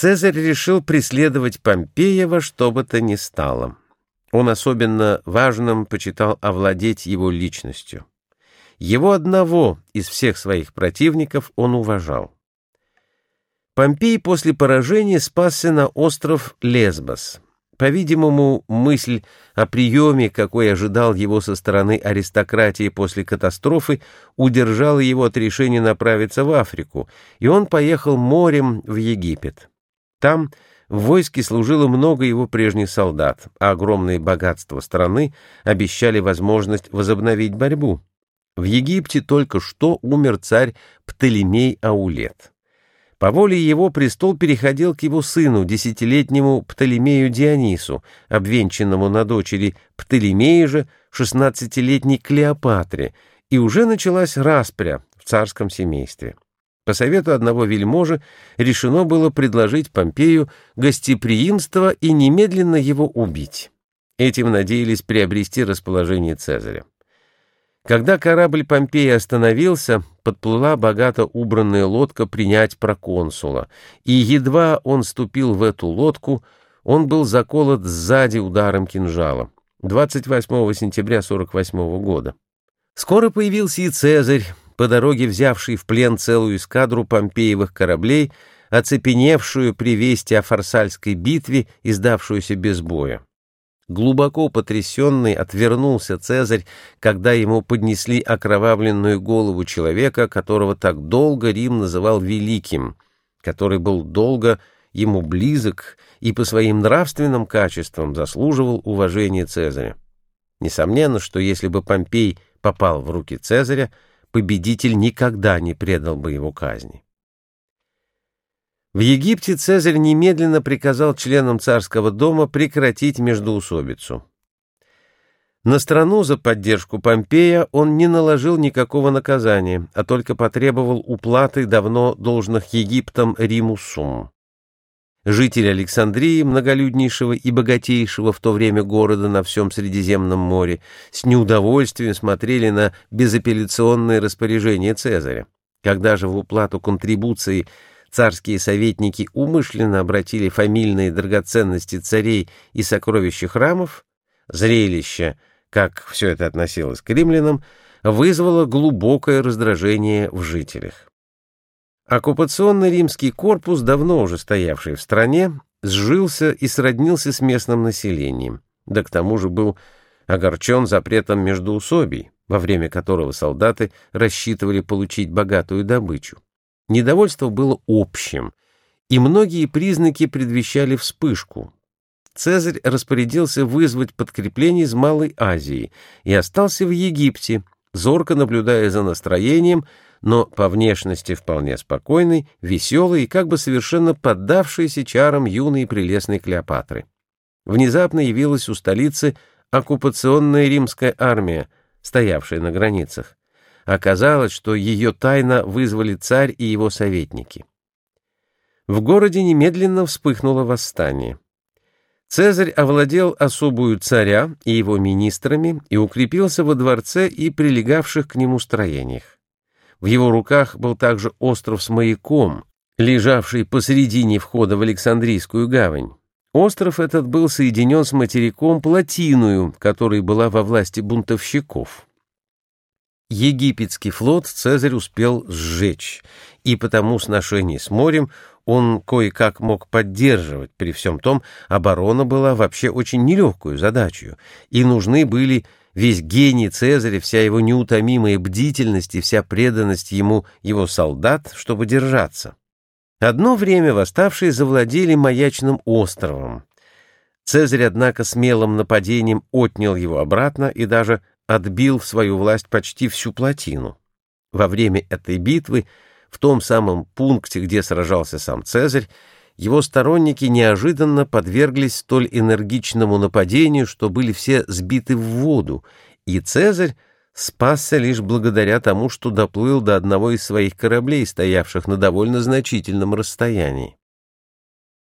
Цезарь решил преследовать Помпея во что бы то ни стало. Он особенно важным почитал овладеть его личностью. Его одного из всех своих противников он уважал. Помпей после поражения спасся на остров Лесбос. По-видимому, мысль о приеме, какой ожидал его со стороны аристократии после катастрофы, удержала его от решения направиться в Африку, и он поехал морем в Египет. Там в войске служило много его прежних солдат, а огромные богатства страны обещали возможность возобновить борьбу. В Египте только что умер царь Птолемей Аулет. По воле его престол переходил к его сыну, десятилетнему Птолемею Дионису, обвенчанному на дочери Птолемея же, шестнадцатилетней Клеопатре, и уже началась распря в царском семействе. По совету одного вельможи решено было предложить Помпею гостеприимство и немедленно его убить. Этим надеялись приобрести расположение Цезаря. Когда корабль Помпея остановился, подплыла богато убранная лодка принять проконсула, и едва он ступил в эту лодку, он был заколот сзади ударом кинжала 28 сентября 48 года. Скоро появился и Цезарь, по дороге взявший в плен целую эскадру помпеевых кораблей, оцепеневшую при вести о Фарсальской битве и сдавшуюся без боя. Глубоко потрясенный отвернулся Цезарь, когда ему поднесли окровавленную голову человека, которого так долго Рим называл великим, который был долго ему близок и по своим нравственным качествам заслуживал уважения Цезаря. Несомненно, что если бы Помпей попал в руки Цезаря, победитель никогда не предал бы его казни. В Египте Цезарь немедленно приказал членам царского дома прекратить междоусобицу. На страну за поддержку Помпея он не наложил никакого наказания, а только потребовал уплаты давно должных Египтом Риму сумм. Жители Александрии, многолюднейшего и богатейшего в то время города на всем Средиземном море, с неудовольствием смотрели на безапелляционное распоряжение Цезаря. Когда же в уплату контрибуции царские советники умышленно обратили фамильные драгоценности царей и сокровища храмов, зрелище, как все это относилось к римлянам, вызвало глубокое раздражение в жителях. Оккупационный римский корпус, давно уже стоявший в стране, сжился и сроднился с местным населением, да к тому же был огорчен запретом междоусобий, во время которого солдаты рассчитывали получить богатую добычу. Недовольство было общим, и многие признаки предвещали вспышку. Цезарь распорядился вызвать подкрепление из Малой Азии и остался в Египте, зорко наблюдая за настроением, но по внешности вполне спокойной, веселой и как бы совершенно поддавшейся чарам юной и прелестной Клеопатры. Внезапно явилась у столицы оккупационная римская армия, стоявшая на границах. Оказалось, что ее тайно вызвали царь и его советники. В городе немедленно вспыхнуло восстание. Цезарь овладел особую царя и его министрами и укрепился во дворце и прилегавших к нему строениях. В его руках был также остров с маяком, лежавший посередине входа в Александрийскую гавань. Остров этот был соединен с материком Плотиную, которая была во власти бунтовщиков. Египетский флот Цезарь успел сжечь, и потому сношение с морем он кое-как мог поддерживать. При всем том, оборона была вообще очень нелегкую задачей, и нужны были весь гений Цезаря, вся его неутомимая бдительность и вся преданность ему его солдат, чтобы держаться. Одно время восставшие завладели маячным островом. Цезарь, однако, смелым нападением отнял его обратно и даже отбил в свою власть почти всю плотину. Во время этой битвы, в том самом пункте, где сражался сам Цезарь, его сторонники неожиданно подверглись столь энергичному нападению, что были все сбиты в воду, и Цезарь спасся лишь благодаря тому, что доплыл до одного из своих кораблей, стоявших на довольно значительном расстоянии.